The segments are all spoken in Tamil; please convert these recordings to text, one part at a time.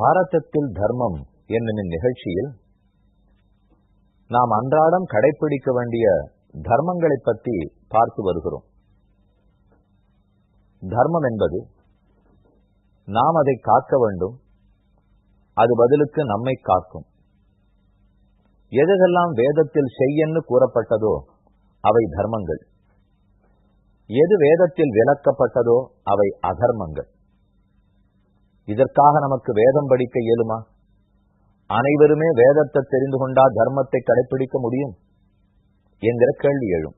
பாரதத்தில் தர்மம் என்னும் நிகழ்ச்சியில் நாம் அன்றாடம் கடைபிடிக்க வேண்டிய தர்மங்களை பற்றி பார்த்து வருகிறோம். தர்மம் என்பது நாம் அதை காக்க வேண்டும் அது பதிலுக்கு நம்மை காக்கும். எதெல்லாம் வேதத்தில் செய்யன்னு கூறப்பட்டதோ அவை தர்மங்கள். எது வேதத்தில் விளக்கப்பட்டதோ அவை அதர்மங்கள். இதற்காக நமக்கு வேதம் படிக்க இயலுமா? அனைவருமே வேதத்தை தெரிந்து கொண்டா தர்மத்தை கடைபிடிக்க முடியும்? என்கிற கேள்வி எழும்.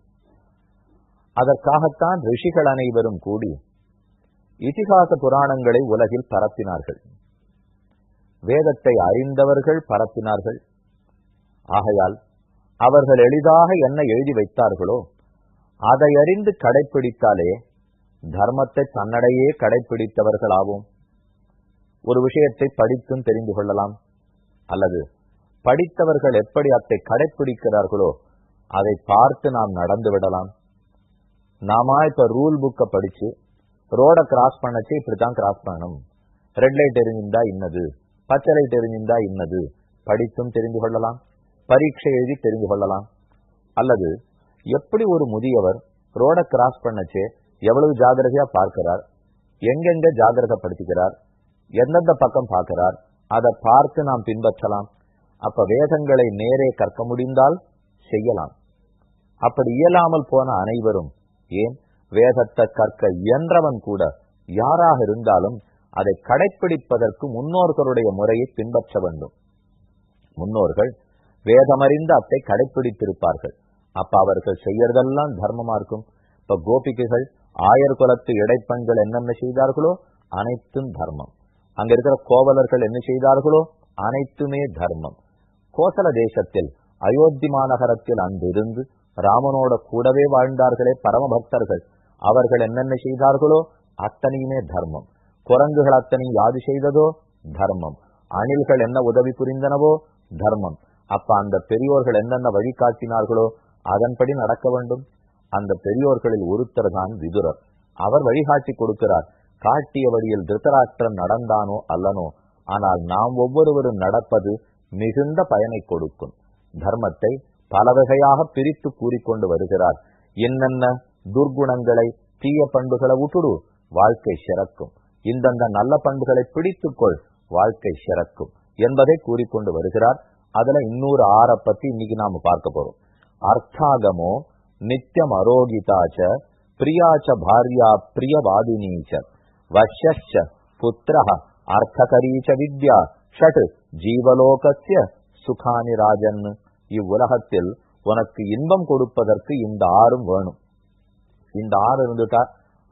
அதற்காகத்தான் ரிஷிகள் அனைவரும் கூடி இதிகாச புராணங்களை உலகில் பரப்பினார்கள். வேதத்தை அறிந்தவர்கள் பரப்பினார்கள். ஆகையால் அவர்கள் எளிதாக என்ன எழுதி வைத்தார்களோ அதை அறிந்து கடைபிடித்தாலே தர்மத்தை தன்னடையே கடைபிடித்தவர்களாவோம் ஒரு விஷயத்தை படித்தும் தெரிந்து கொள்ளலாம். அல்லது படித்தவர்கள் எப்படி அதை கடைபிடிக்கிறார்களோ அதை பார்த்து நாம் நடந்து விடலாம். நாம இப்ப ரூல் புக்கை படிச்சு ரோட கிராஸ் பண்ணச்சு இப்படித்தான் கிராஸ் பண்ணணும். ரெட் லைட் எரிஞ்சிருந்தா இன்னது பச்சை லைட் எரிஞ்சிருந்தா இன்னது படித்தும் தெரிந்து கொள்ளலாம். பரீட்சை எழுதி தெரிந்து கொள்ளலாம். அல்லது எப்படி ஒரு முதியவர் ரோட கிராஸ் பண்ணச்சே எவ்வளவு ஜாகிரதையா பார்க்கிறார் எங்கெங்க ஜாகிரதப்படுத்திக்கிறார் எந்தெந்த பக்கம் பார்க்கிறார் அதை பார்த்து நாம் பின்பற்றலாம். அப்ப வேதங்களை நேரே கற்க முடிந்தால் செய்யலாம். அப்படி இயலாமல் போன அனைவரும் ஏன்? வேதத்தை கற்க இயன்றவன் கூட யாராக இருந்தாலும் அதை கடைபிடிப்பதற்கு முன்னோர்களுடைய முறையை பின்பற்ற வேண்டும். முன்னோர்கள் வேதமறிந்த அத்தை கடைபிடித்திருப்பார்கள் அப்ப அவர்கள் செய்யறதெல்லாம் தர்மமா இருக்கும். இப்ப கோபிகைகள் ஆயர் குலத்து இடைப்பெண்கள் என்னென்ன செய்தார்களோ அனைத்தும் தர்மம். அங்க இருக்கிற கோவலர்கள் என்ன செய்தார்களோ அனைத்துமே தர்மம். கோசல தேசத்தில் அயோத்தி மாநகரத்தில் அன்றிருந்து ராமனோட கூடவே வாழ்ந்தார்களே பரம பக்தர்கள். அவர்கள் என்னென்ன செய்தார்களோ அத்தனையுமே தர்மம். குரங்குகள் அத்தனையும் யாது செய்ததோ தர்மம். அணில்கள் என்ன உதவி புரிந்தனவோ தர்மம். அப்ப அந்த பெரியோர்கள் என்னென்ன வழிகாட்டினார்களோ அதன்படி நடக்க வேண்டும். அந்த பெரியோர்களில் ஒருத்தர் தான் விதுரர். அவர் வழிகாட்டி கொடுக்கிறார். காட்டிய வழியில் திருத்தராஷ்டிரன் நடந்தானோ அல்லனோ ஆனால் நாம் ஒவ்வொருவரும் நடப்பது மிகுந்த பயனை கொடுக்கும். தர்மத்தை பல வகையாக பிரித்து கூறிக்கொண்டு வருகிறார். என்னென்ன துர்குணங்களை தீய பண்புகளை விட்டுடு வாழ்க்கை சிறக்கும். இந்தந்த நல்ல பண்புகளை பிடித்துக்கொள் வாழ்க்கை சிறக்கும் என்பதை கூறிக்கொண்டு வருகிறார். அதுல இன்னொரு ஆற பத்தி இன்னைக்கு நாம பார்க்க போறோம். அர்த்தாகமோ நித்தியம் அரோகிதாச்ச பிரியாச்ச பாரியா பிரியவாதினீச்சர் வஷ்யச்ச புத்திர அர்த்தகரீச்ச வித்யா ஷட் ஜீவலோகசிய சுகானி ராஜன் இவ்வுலகத்தில் உனக்கு இன்பம் கொடுப்பதற்கு இந்த ஆறும் வேணும். இந்த ஆறு இருந்துட்டா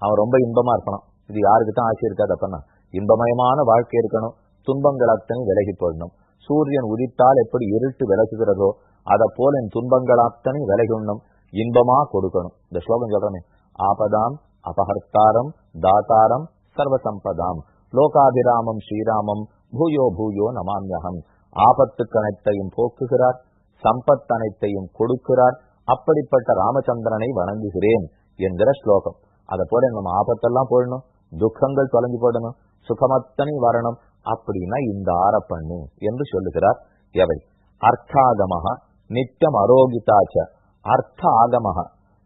அவன் ரொம்ப இன்பமா இருக்கணும். இது யாருக்கு தான் ஆசை இருக்காது அப்பனா இன்பமயமான வாழ்க்கை இருக்கணும். துன்பங்களாத்தனை விலகி போடணும் சூரியன் உதித்தால் எப்படி இருட்டு விலகுகிறதோ அதை போல என் துன்பங்களாத்தனை விலகி விலகிடணும் இன்பமா கொடுக்கணும். இந்த ஸ்லோகம் சொல்றேனே ஆபதாம் அபஹர்த்தாரம் தாத்தாரம் சர்வசம்பதாம். லோகாபிராமம் ஸ்ரீராமம் பூயோ பூயோ நமாமியகம் ஆபத்துக்கு அனைத்தையும் போக்குகிறார் சம்பத் அனைத்தையும் கொடுக்கிறார் அப்படிப்பட்ட ராமச்சந்திரனை வணங்குகிறேன் என்கிற ஸ்லோகம். அதை போல நம்ம ஆபத்தெல்லாம் போடணும் துக்கங்கள் தொலைஞ்சு போடணும் சுகமத்தனை வரணும் அப்படின்னா இந்த ஆற பண்ணு என்று சொல்லுகிறார் எவை? அர்த்தாகமாக நித்தியம் அரோகிதாச்ச. அர்த்த ஆகமாக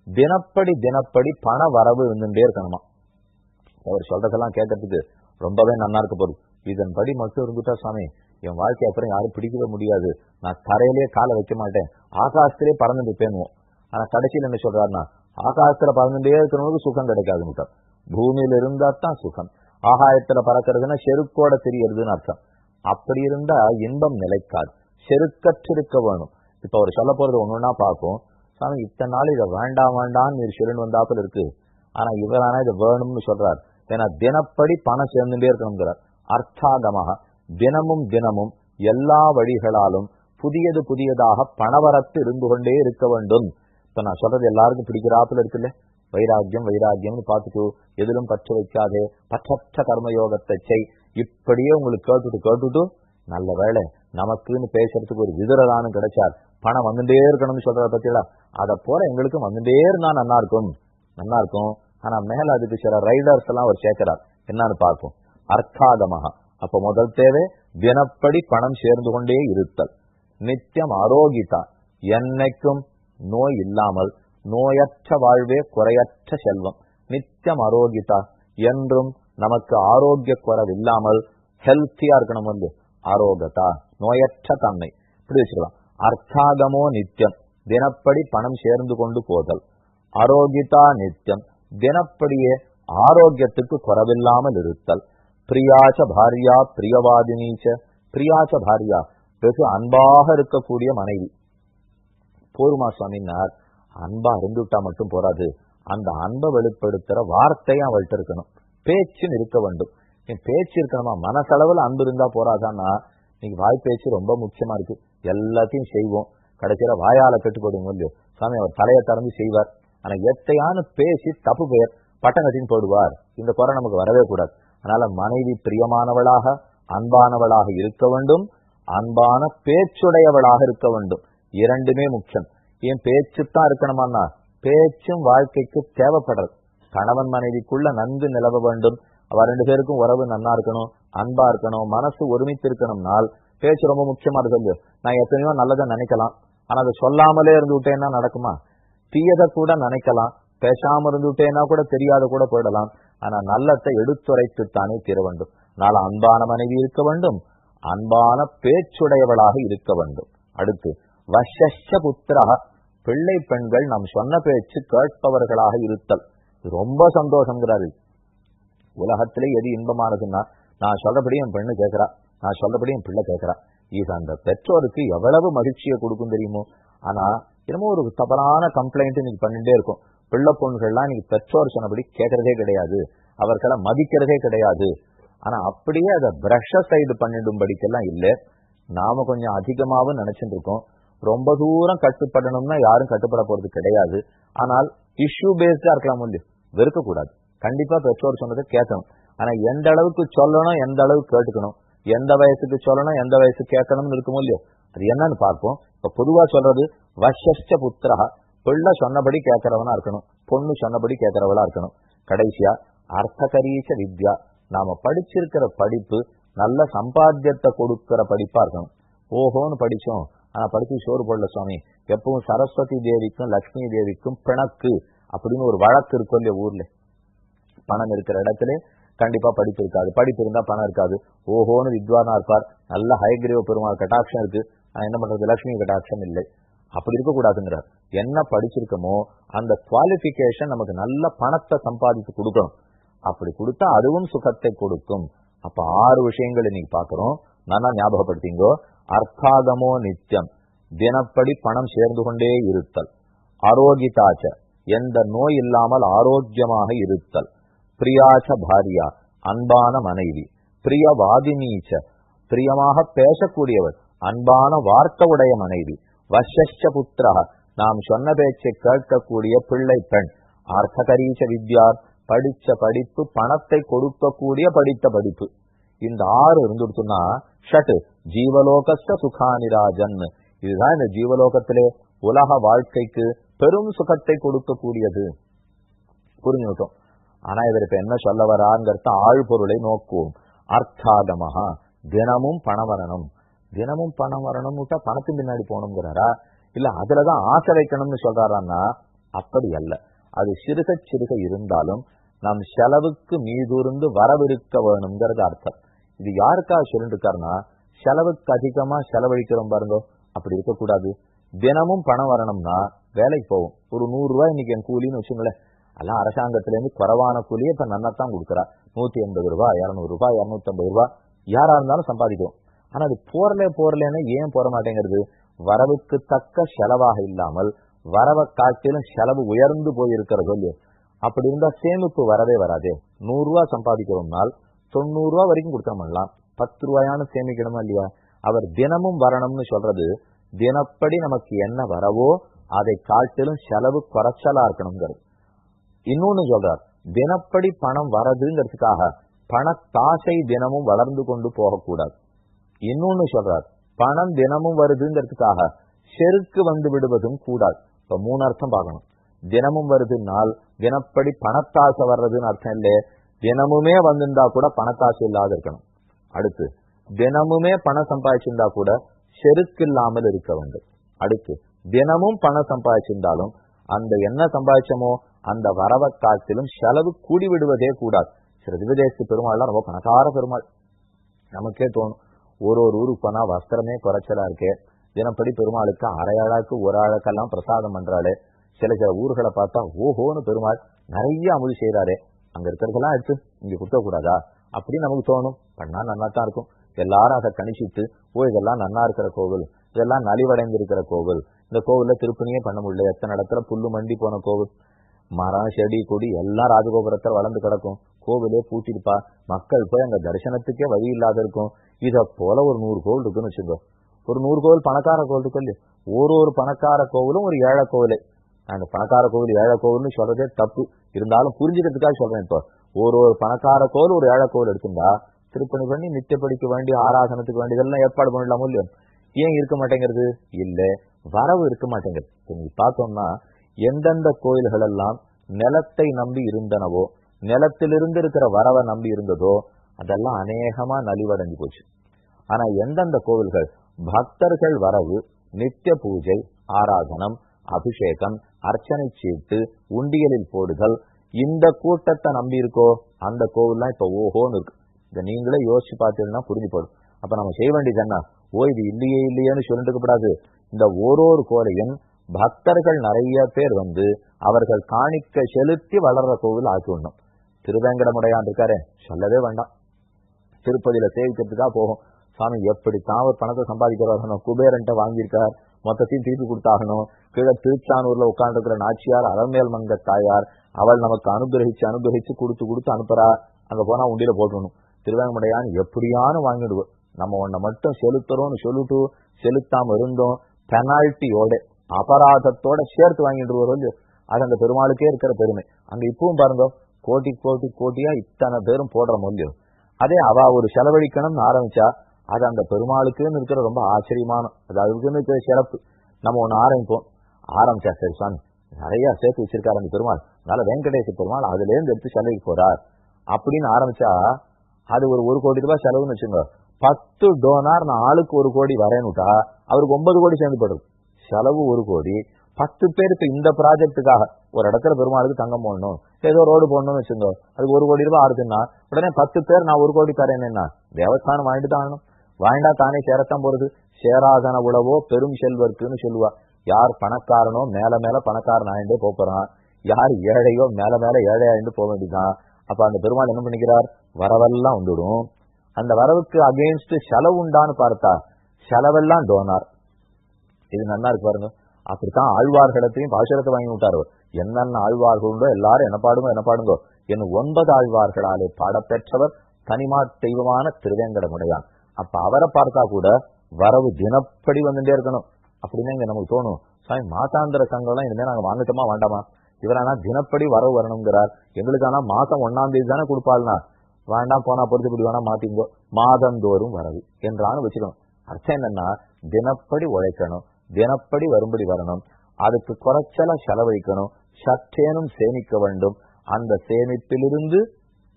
தினப்படி தினப்படி பண வரவு இருந்துட்டே இருக்கணுமா? அவர் சொல்றதெல்லாம் கேட்கறதுக்கு ரொம்பவே நல்லா இருக்க போகுது. இதன்படி மட்டும் இருந்துட்டா சுவாமி என் வாழ்க்கை அப்புறம் யாரும் பிடிக்கவே முடியாது. நான் தரையிலேயே காலை வைக்க மாட்டேன். ஆகாசத்திலே பறந்துட்டு பேணுவோம் ஆனா கடைசியில் என்ன சொல்றாருன்னா ஆகாசத்துல பறந்துட்டே இருக்கிறவங்களுக்கு சுகம் கிடைக்காதுன்னு பூமியில இருந்தா தான் சுகம். ஆகாயத்துல பறக்கிறதுன்னா செருக்கோட தெரியறதுன்னு அர்த்தம். அப்படி இருந்தா இன்பம் நிலைக்காது. செருக்கற்றிருக்க வேணும். இப்ப அவர் சொல்ல போறது ஒண்ணுன்னா பார்க்கும் சாமி இத்தனை நாள் இதை வேண்டாம் வேண்டாம்னு நீர் சொல்லிட்டு வந்தாப்புல இருக்கு. ஆனா இவரானா இதை வேணும்னு சொல்றாரு. ஏன்னா தினப்படி பணம் சேர்ந்துட்டே இருக்கணுங்கிறார். அர்த்தாகமாக தினமும் தினமும் எல்லா வழிகளாலும் புதியது புதியதாக பணவரத்து இருந்து கொண்டே இருக்க வேண்டும். இப்ப நான் சொல்றது எல்லாருக்கும் பிடிக்கிறாப்புல இருக்குல்ல? வைராக்கியம் வைராக்கியம்னு பார்த்துட்டு எதிலும் பற்ற வைக்காதே. பற்றற்ற கர்மயோகத்தை செய். இப்படியே உங்களுக்கு கேட்டுட்டு கேட்டுட்டு நல்ல வேலை நமக்குன்னு பேசுறதுக்கு ஒரு விதுரதானம் கிடைச்சார் பணம் வந்துட்டே இருக்கணும்னு சொல்றத பத்தியா அதை போல எங்களுக்கும் வந்துட்டே இருந்தா நல்லா இருக்கும் நல்லா இருக்கும் ஆனா மேல அதுக்கு சில ரைடர்ஸ் எல்லாம் அவர் சேர்க்கிறார் என்னன்னு பார்ப்போம். அர்த்தாகமாக அப்ப முதல் தேவை தினப்படி பணம் சேர்ந்து கொண்டே இருத்தல். நித்தியம் ஆரோக்கியதா என்னைக்கும் நோய் இல்லாமல் நோயற்ற வாழ்வே குறையற்ற செல்வம். நித்தியம் ஆரோக்கியதா என்றும் நமக்கு ஆரோக்கிய குறைவில்லாமல் ஹெல்த்தியா இருக்கணும் வந்து ஆரோக்கியத்தா நோயற்ற தன்மை. இப்படி வச்சுக்கலாம். அர்த்தாகமோ நித்தியம். தினப்படி பணம் சேர்ந்து கொண்டு போதல். ஆரோக்கியதா நித்தியம். தினப்படியே ஆரோக்கியத்துக்கு குறவில்லாமல் இருத்தல். பிரியாச பாரியா பிரியவாதினீச்ச பிரியாச பாரியா வெகு அன்பாக இருக்கக்கூடிய மனைவி. போருமா சுவாமினார் அன்பா இருந்துட்டா மட்டும் போறாது. அந்த அன்பை வெளிப்படுத்துற வார்த்தையும் அவள்கிட்ட இருக்கணும். பேச்சுன்னு இருக்க வேண்டும். என் பேச்சு இருக்கணுமா? மனசளவில் அன்பு இருந்தா போறாதான்னா நீங்க வாய் பேச்சு ரொம்ப முக்கியமா இருக்கு. எல்லாத்தையும் செய்வோம். கடைசியில வாயால கட்டுப்படுங்க இல்லையோ? சாமி அவர் தலையை திறந்து செய்வார். ஆனா எத்தையானு பேசி தப்பு பெயர் பட்டணத்தின் போடுவார். இந்த குறை நமக்கு வரவே கூடாது. அதனால மனைவி பிரியமானவளாக அன்பானவளாக இருக்க வேண்டும். அன்பான பேச்சுடையவளாக இருக்க வேண்டும். இரண்டுமே முக்கியம். ஏன் பேச்சுத்தான் இருக்கணுமான்னா பேச்சும் வாழ்க்கைக்கு தேவைப்படுறது. கணவன் மனைவிக்குள்ள நன்கு நிலவ வேண்டும். அவ ரெண்டு பேருக்கும் உறவு நன்னா இருக்கணும் அன்பா இருக்கணும் மனசு ஒருமித்து இருக்கணும்னால் பேச்சு ரொம்ப முக்கியமா இருக்கு நான் எத்தனையோ நல்லதை நினைக்கலாம். ஆனா அதை சொல்லாமலே இருந்து விட்டேன்னா நடக்குமா? தீயதை கூட நினைக்கலாம். பேசாம இருந்துட்டேன்னா கூட தெரியாத கூட போயிடலாம். ஆனா நல்லத்தை எடுத்துரைத்துத்தானே தீர வேண்டும். நாள அன்பான மனைவி இருக்க வேண்டும். அன்பான பேச்சுடையவளாக இருக்க வேண்டும். அடுத்து வஷஷ புத்திரா பிள்ளை பெண்கள் நாம் சொன்ன பேச்சு கேட்பவர்களாக இருத்தல். ரொம்ப சந்தோஷங்கிறாரு. உலகத்திலே எது இன்பமானதுன்னா நான் சொல்றபடி என் பெண்ணு கேட்கிறா. நான் சொல்றபடி என் பிள்ளை கேட்கிறா. இது அந்த பெற்றோருக்கு எவ்வளவு மகிழ்ச்சியை கொடுக்கும் தெரியுமோ? ஆனா என்னமோ ஒரு தவறான கம்ப்ளைண்ட் இன்னைக்கு பண்ணிட்டே இருக்கும். பிள்ளை பொண்ணுகள்லாம் இன்னைக்கு பெற்றோர் சொன்னபடி கேட்கறதே கிடையாது. அவர்களை மதிக்கிறதே கிடையாது. ஆனா அப்படியே அதை பிரஷ சைடு பண்ணிடும்படிக்கெல்லாம் இல்லை. நாம கொஞ்சம் அதிகமாகவும் நினைச்சிட்டு இருக்கோம். ரொம்ப தூரம் கட்டுப்படணும்னா யாரும் கட்டுப்பட போறது கிடையாது. ஆனால் இஷ்யூ பேஸ்டா இருக்கலாம் இல்லையோ வெறுக்க கூடாது கண்டிப்பா பெற்றோர் சொன்னதை கேட்கணும். ஆனா எந்த அளவுக்கு சொல்லணும் எந்த அளவுக்கு கேட்டுக்கணும்? எந்த வயசுக்கு சொல்லணும் எந்த வயசு கேட்கணும்னு இருக்குமோ இல்லையோ? அது என்னன்னு பார்ப்போம். இப்ப பொதுவா சொல்றது வசஷ்ட புத்திரா பிள்ளை சொன்னபடி கேட்கறவனா இருக்கணும். பொண்ணு சொன்னபடி கேட்கறவளா இருக்கணும். கடைசியா அர்த்தகரீச வித்யா. நாம படிச்சிருக்கிற படிப்பு நல்ல சம்பாத்தியத்தை கொடுக்கிற படிப்பா இருக்கணும். ஓஹோன்னு படிச்சோம். ஆனா படிச்சு சோறு போடல சுவாமி. எப்பவும் சரஸ்வதி தேவிக்கும் லக்ஷ்மி தேவிக்கும் பிணக்கு அப்படின்னு ஒரு வழக்கு இருக்கும் இல்லையா ஊர்ல? பணம் இருக்கிற இடத்துல கண்டிப்பா படிப்பு இருக்காது. படிப்பு இருந்தா பணம் இருக்காது. ஓஹோன்னு வித்வானா இருப்பார். நல்ல ஹைகிரீவ பெருமாள் கட்டாட்சம் இருக்கு. என்ன பண்றது? லட்சுமி கடாட்சம் இல்லை. அப்படி இருக்கக்கூடாதுங்கிறார். என்ன படிச்சிருக்கோமோ அந்த குவாலிபிகேஷன் நமக்கு நல்ல பணத்தை சம்பாதித்து கொடுக்கணும். அப்படி கொடுத்தா அதுவும் சுகத்தை கொடுக்கும். அப்ப ஆறு விஷயங்கள் இன்னைக்கு பாக்குறோம் நல்லா ஞாபகப்படுத்திங்கோ. அர்த்தாகமோ நித்தியம் தினப்படி பணம் சேர்ந்து கொண்டே இருத்தல். ஆரோக்கியதாச்ச எந்த நோய் இல்லாமல் ஆரோக்கியமாக இருத்தல். பிரியாச்ச பாரியா. அன்பான மனைவி. பிரியவாதினீச்ச. பிரியமாக பேசக்கூடியவர். அன்பான வார்த்தவுடைய மனைவி வசஷ்ட புத்திரா நாம் சொன்ன பேச்சை கேட்கக்கூடிய பிள்ளை பெண் அர்த்தகரீச வித்யார் படிச்ச படிப்பு பணத்தை கொடுக்கக்கூடிய படித்த படிப்பு. இந்த ஆறு இருந்துடுச்சுன்னா ஷட் ஜீவலோகஸ்ட சுகானிராஜன். இதுதான் இந்த ஜீவலோகத்திலே உலக வாழ்க்கைக்கு பெரும் சுகத்தை கொடுக்கக்கூடியது. புரிஞ்சுட்டோம் ஆனா இவர் இப்ப என்ன சொல்ல வராங்கிறத ஆழ்பொருளை நோக்குவோம். அர்த்தாகமஹா தினமும் பணவரணம் தினமும் பணம் வரணும் பணத்தின் பின்னாடி போகணுங்கிறாரா? இல்ல அதுலதான் ஆசை வைக்கணும்னு சொல்றாரான்னா அப்படி அல்ல. அது சிறுக சிறுக இருந்தாலும் நம் செலவுக்கு மீதுருந்து வரவிருக்க வேணுங்கிறது அர்த்தம். இது யாருக்காக சொல்லிட்டு இருக்காருன்னா செலவுக்கு அதிகமா செலவழிக்கிறோம் பாருங்க. அப்படி இருக்கக்கூடாது. தினமும் பணம் வரணும்னா வேலைக்கு போவோம். ஒரு நூறு ரூபாய் இன்னைக்கு என் கூலின்னு வச்சுங்களேன் எல்லாம் அரசாங்கத்துல இருந்து குறைவான கூலியை இப்ப நன்னத்தான் கொடுக்குறா. நூத்தி எண்பது ரூபாய் இரநூறு ரூபாய் இரநூத்தி ஐம்பது ரூபாய். யாரா இருந்தாலும் சம்பாதிக்கும் ஆனா அது போறலே போறலன்னு ஏன் போற மாட்டேங்கிறது? வரவுக்கு தக்க செலவாக இல்லாமல் வரவை காட்டிலும் செலவு உயர்ந்து போயிருக்கிறது இல்லையோ அப்படி இருந்தா சேமிப்பு வரவே வராதே. நூறு ரூபாய் சம்பாதிக்கிறோம்னால் தொண்ணூறு ரூபாய் வரைக்கும் கொடுத்தோம்லாம் பத்து ரூபாயான சேமிக்கணுமா இல்லையா? அவர் தினமும் வரணும்னு சொல்றது தினப்படி நமக்கு என்ன வரவோ அதை காட்டிலும் செலவு குறைச்சலா இருக்கணுங்கிறது. இன்னொன்னு சொல்றார் தினப்படி பணம் வரதுங்கிறதுக்காக பணத்தாசை தினமும் வளர்ந்து கொண்டு போகக்கூடாது. இன்னொன்னு சொல்றார். பணம் தினமும் வருதுங்கிறதுக்காக செருக்கு வந்து விடுவதும் கூடாது. இப்ப மூணு அர்த்தம் பார்க்கணும். தினமும் வருதுனால் தினப்படி பணத்தாசை வர்றதுன்னு அர்த்தம் இல்லையே. தினமுமே வந்திருந்தா கூட பணத்தாசை இல்லாத இருக்கணும். அடுத்து தினமுமே பணம் சம்பாதிச்சிருந்தா கூட செருக்கில்லாமல் இருக்க வேண்டும். அடுத்து தினமும் பணம் சம்பாதிச்சிருந்தாலும் அந்த என்ன சம்பாதிச்சமோ அந்த வரவை காட்டிலும் செலவு கூடி விடுவதே கூடாது. சில திவதேச பெருமாள்லாம் ரொம்ப பணக்கார பெருமாள். நமக்கே தோணும். ஒரு ஒரு ஊருக்கு போனா வஸ்திரமே குறைச்சலா இருக்கே. தினப்படி பெருமாளுக்கு அரை அழாக்கு ஒரு அழக்கெல்லாம் பிரசாதம் பண்றாளே. சில சில ஊர்களை பார்த்தா ஓஹோன்னு பெருமாள் நிறைய அமுதி செய்யறாரு அங்க இருக்கிறதெல்லாம் எடுத்து இங்க கொடுக்க கூடாதா அப்படின்னு நமக்கு தோணும். பண்ணா நல்லா தான் இருக்கும். எல்லாரும் அதை கணிச்சிட்டு ஓ இதெல்லாம் நல்லா இருக்கிற கோவில். இதெல்லாம் நலிவடைந்து இருக்கிற கோவில். இந்த கோவில்ல திருப்பணியே பண்ண முடியல. எத்தனை இடத்துல புல்லு மண்டி போன கோவில்? மரம் செடி கொடி எல்லாம் ராஜகோபுரத்தில் வளர்ந்து கிடக்கும். கோவிலே பூட்டிருப்பா. மக்கள் போய் அங்க தரிசனத்துக்கே வழி இல்லாத இருக்கும். இதை போல ஒரு நூறு கோவில் இருக்குன்னு வச்சுக்கோ. ஒரு நூறு கோவில் பணக்கார கோவில் இருக்கு இல்லையா. ஒரு ஒரு பணக்கார கோவிலும் ஒரு ஏழை கோவிலே. அந்த பணக்கார கோவில் ஏழை கோவில்னு சொல்றதே தப்பு. இருந்தாலும் புரிஞ்சுக்கிறதுக்காக சொல்றேன் இப்போ. ஒரு ஒரு பணக்கார கோவில் ஒரு ஏழை கோவில் எடுத்துட்டா திருப்பணி பண்ணி நித்தியப்படிக்க வேண்டிய ஆராதனத்துக்கு வேண்டியதெல்லாம் ஏற்பாடு பண்ணலாமோ இல்லையோ? ஏன் இருக்க மாட்டேங்கிறது? இல்ல. வரவு இருக்க மாட்டேங்குது. நீங்க பார்த்தோம்னா எந்தெந்த கோயில்கள் எல்லாம் நிலத்தை நம்பி இருந்தனவோ நிலத்திலிருந்து இருக்கிற வரவை நம்பி இருந்ததோ அதெல்லாம் அநேகமா நலிவடைஞ்சு போச்சு. ஆனா எந்தெந்த கோவில்கள் பக்தர்கள் வரவு நித்திய பூஜை ஆராதனம் அபிஷேகம் அர்ச்சனை சீட்டு உண்டியலில் போடுதல் இந்த கூட்டத்தை நம்பி இருக்கோ அந்த கோவில்லாம் இப்ப ஓஹோன்னு இருக்கு. இதை நீங்களே யோசிச்சு பார்த்தீங்கன்னா புரிஞ்சு போடும். அப்ப நம்ம செய்ய வேண்டியது என்ன? ஓ இது இல்லையே இல்லையேன்னு சொல்லிட்டு கூடாது. இந்த ஓரோரு கோலையும் பக்தர்கள் நிறைய பேர் வந்து அவர்கள் காணிக்க செலுத்தி வளர்ற கோவில் ஆக்கி விடணும். திருவேங்கடமுடையான் இருக்காரு சொல்லவே வேண்டாம். திருப்பதியில சேவிக்கிறதுக்காக போகும். சாமி எப்படி தான் பணத்தை சம்பாதிக்கிறார் குபேரன்ட்ட வாங்கியிருக்கார். மொத்தத்தையும் திருப்பி கொடுத்தாகணும். கீழே திருச்சானூர்ல உட்கார்ந்துருக்கிற நாச்சியார் அறமேல் மங்க தாயார் அவள் நமக்கு அனுகிரகிச்சு அனுகிரகிச்சு கொடுத்து கொடுத்து அனுப்புறா. அங்க போனா உண்டியில போட்டுணும் திருவேங்கமடையான் எப்படியானு வாங்கிடுவோம் நம்ம உன்னை மட்டும் செலுத்துறோம்னு சொல்லிட்டு செலுத்தாம இருந்தோம். பெனால்ட்டியோட அபராதத்தோட சேர்த்து வாங்கிட்டு வரும் அது அந்த பெருமாளுக்கே இருக்கிற பெருமை. அங்க இப்பவும் பாருங்க கோட்டி கோட்டி கோட்டியா இத்தனை பேரும் போடுற மொழியும் அதே அவ ஒரு செலவழிக்கணும்னு ஆரம்பிச்சா அது அந்த பெருமாளுக்குன்னு இருக்கிற ரொம்ப ஆச்சரியமான அது அதுக்குன்னு இருக்கிற சிறப்பு. நம்ம ஒண்ணு ஆரம்பிப்போம். ஆரம்பிச்சா சரி சாமி நிறைய சேர்த்து வச்சிருக்காரு அந்த பெருமாள். அதனால வெங்கடேச பெருமாள் அதுலேருந்து எடுத்து செலவுக்கு போறார். அப்படின்னு ஆரம்பிச்சா அது ஒரு ஒரு கோடி ரூபாய் செலவுன்னு வச்சுங்க பத்து டோனார் நான் ஆளுக்கு ஒரு கோடி வரேன்னுட்டா அவருக்கு ஒன்பது கோடி சேர்ந்து செலவு ஒரு கோடி. பத்து பேருக்கு இந்த ப்ராஜெக்டுக்காக ஒரு இடத்துல பெருமாளுக்கு தங்கம் போடணும். ஏதோ ரோடு போடணும்னு வச்சுருந்தோம் அதுக்கு ஒரு கோடி ரூபாய் ஆறுதுன்னா உடனே பத்து பேர் நான் ஒரு கோடி தரேன் என்ன? தேவஸ்தானம் வாங்கிட்டு தான் ஆகணும். வாங்கிட்டா தானே சேரத்தான் போறது. சேராதன உழவோ பெரும் செல்வர்க்குன்னு சொல்லுவா. யார் பணக்காரனோ மேல மேல பணக்காரன் ஆயிண்டே போறான் யார் ஏழையோ மேல மேல ஏழை ஆயிண்டு போக வேண்டியதுதான். அப்ப அந்த பெருமாள் என்ன பண்ணிக்கிறார்? வரவெல்லாம் வந்துடும். அந்த வரவுக்கு அகேன்ஸ்ட் செலவு உண்டான்னு பார்த்தா செலவெல்லாம் டோனார் இது நல்லா இருக்கு பாருங்க. அப்படித்தான் ஆழ்வார்களிடத்தையும் பாசுரத்தை வாங்கி விட்டாரு என்னென்ன ஆழ்வார்களுண்டோ எல்லாரும் என்ன பாடுங்க என்ன பாடுங்கோ என்ன ஒன்பது ஆழ்வார்களாலே பாடப்பெற்றவர் தனிமா தெய்வமான திருவேங்கடமுடையான். அப்ப அவரை பார்த்தா கூட வரவு தினப்படி வந்துட்டே இருக்கணும். அப்படின்னு இங்க நமக்கு தோணும் சாமி மாசாந்திர சங்கம்லாம் இனிமே நாங்க வாங்கிட்டோமா வேண்டாமா? இவரானா தினப்படி வரவு வரணுங்கிறார். எங்களுக்கு ஆனா மாசம் ஒன்னாம் தேதி தானே கொடுப்பாள்னா. வேண்டாம் போனா பொறுத்துப்படி வேணா மாத்திங்கோ. மாதந்தோறும் வரவு என்றான்னு வச்சுக்கணும். அர்த்தம் என்னன்னா தினப்படி உழைக்கணும் தினப்படி வரும்படி வரணும். அதுக்கு குறைச்சல செலவழிக்கணும். சற்றேனும் சேமிக்க வேண்டும். அந்த சேமிப்பிலிருந்து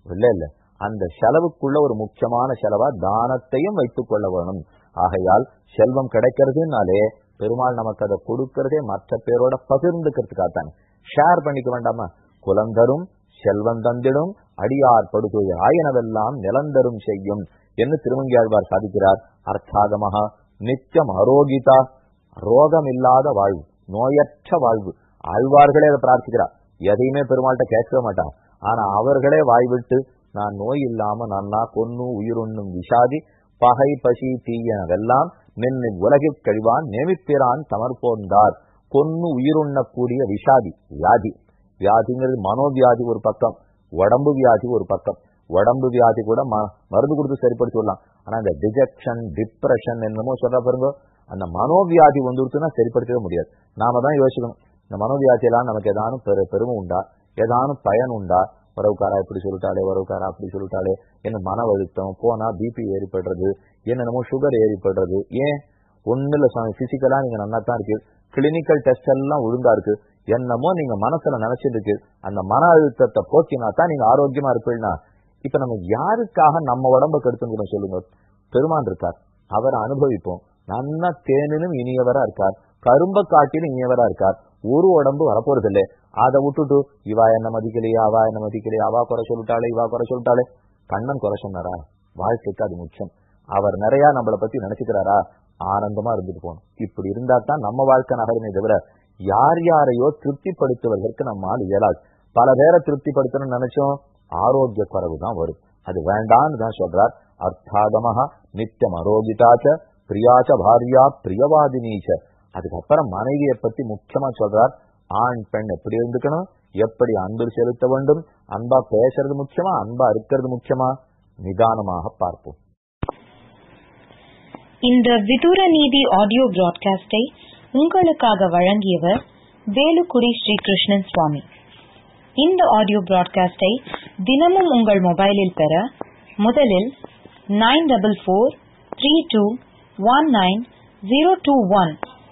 இல்ல இல்ல அந்த செலவுக்குள்ள ஒரு முக்கியமான செலவா தானத்தையும் வைத்துக் கொள்ள வேணும். ஆகையால் செல்வம் கிடைக்கிறதுனாலே பெருமாள் நமக்கு அதை கொடுக்கறதே மற்ற பேரோட பகிர்ந்துக்கிறதுக்காகத்தானே ஷேர் பண்ணிக்க வேண்டாமா? குலந்தரும் செல்வம் தந்திடும் அடியார் படுகொய் ஆயனவெல்லாம் நிலந்தரும் செய்யும் என்று திருமங்கியாழ்வார் சாதிக்கிறார். அர்த்தாகமாக நிச்சயம் அரோகிதா ரோகம் இல்லாத வாழ்வு நோயற்ற வாழ்வு. ஆழ்வார்களே அதை பிரார்த்திக்கிறார். எதையுமே பெருமாள்கிட்ட கேட்கவே மாட்டான். ஆனா அவர்களே வாய்விட்டு நான் நோய் இல்லாம நன்னா கொன்னு உயிருண்ணும் விஷாதி பகை பசி தீயனவெல்லாம் நின்று உலகில் கழிவான் நேமிப்பிறான் தமர்போந்தார் கொன்னு உயிருண்ணக்கூடிய விஷாதி வியாதி. வியாதிங்கிறது மனோவியாதி ஒரு பக்கம் உடம்பு வியாதி ஒரு பக்கம். உடம்பு வியாதி கூட மருந்து கொடுத்து சரிப்படுத்தி விடலாம். ஆனா இந்த டிஜெக்ஷன் டிப்ரெஷன் என்னமோ சொல்ற பாருங்க அந்த மனோவியாதி வந்துருச்சுன்னா சரிப்படுத்தவே முடியாது. நாம தான் யோசிக்கணும். இந்த மனோவியாதியெல்லாம் நமக்கு ஏதானும் பெரு பெருமை உண்டா? ஏதானும் பயன் உண்டா? உறவுக்காரா இப்படி சொல்லிட்டாலே உறவுக்காரா அப்படி சொல்லிட்டாலே என்ன மன அழுத்தம் போனா பிபி ஏறிப்படுறது என்னென்னமோ சுகர் ஏறிப்படுறது. ஏன்? ஒண்ணு இல்ல சுவாமி பிசிக்கலா நீங்க நல்லா தான் இருக்கு. கிளினிக்கல் டெஸ்ட் எல்லாம் ஒழுங்கா இருக்கு. என்னமோ நீங்க மனசுல நினைச்சிருக்கு இருக்கு அந்த மன அழுத்தத்தை போக்கினா தான் நீங்க ஆரோக்கியமா இருப்பீங்கன்னா இப்ப நம்ம யாருக்காக நம்ம உடம்ப கெடுத்துங்கிறோம் சொல்லுங்க. பெருமான் இருக்கார். அவரை அனுபவிப்போம். நன்னா தேனினும் இனியவரா இருக்கார். கரும்ப காட்டிலும் இனியவரா இருக்கார். ஒரு உடம்பு வரப்போறது இல்லை அதை விட்டுட்டு இவா என்ன மதிக்கலையா அவா என்ன மதிக்கலையா அவா குறை சொல்லிட்டாளே இவா குறை சொல்லிட்டாளே. கண்ணன் குறை சொன்னாரா? வாழ்க்கைக்கு அது முக்கியம் அவர் நிறைய நம்மளை பத்தி நினைச்சுக்கிறாரா? ஆனந்தமா இருந்துட்டு போகணும். இப்படி இருந்தா தான் நம்ம வாழ்க்கை நகருமே தவிர யார் யாரையோ திருப்திப்படுத்துவதற்கு நம்மால் இயலாது. பல பேரை திருப்திப்படுத்தணும்னு நினைச்சோம் ஆரோக்கிய குறைவு தான் வரும். அது வேண்டான்னு தான் சொல்றார். அர்த்தாகமஹா நித்தியம் அரோகிதாச்ச பிரியாச்ச பாரியா பிரியவாதினீச்ச. அதுக்கப்புறம் மனைவியை பத்தி முக்கியமா சொல்றார். ஆண் பெண் எப்படி இருந்துக்கணும்? எப்படி அன்பு செலுத்த வேண்டும்? அன்பா பேசுறது முக்கியமா? அன்பா இருக்கிறது முக்கியமா? நிதானமாக பார்ப்போம். இந்த விதூர நீதி ஆடியோ பிராட்காஸ்டை உங்களுக்காக வழங்கியவர் வேலுக்குடி ஸ்ரீ கிருஷ்ணன் சுவாமி. இந்த ஆடியோ பிராட்காஸ்டை தினமும் உங்கள் மொபைலில் பெற முதலில் nine double four three two one nine zero two one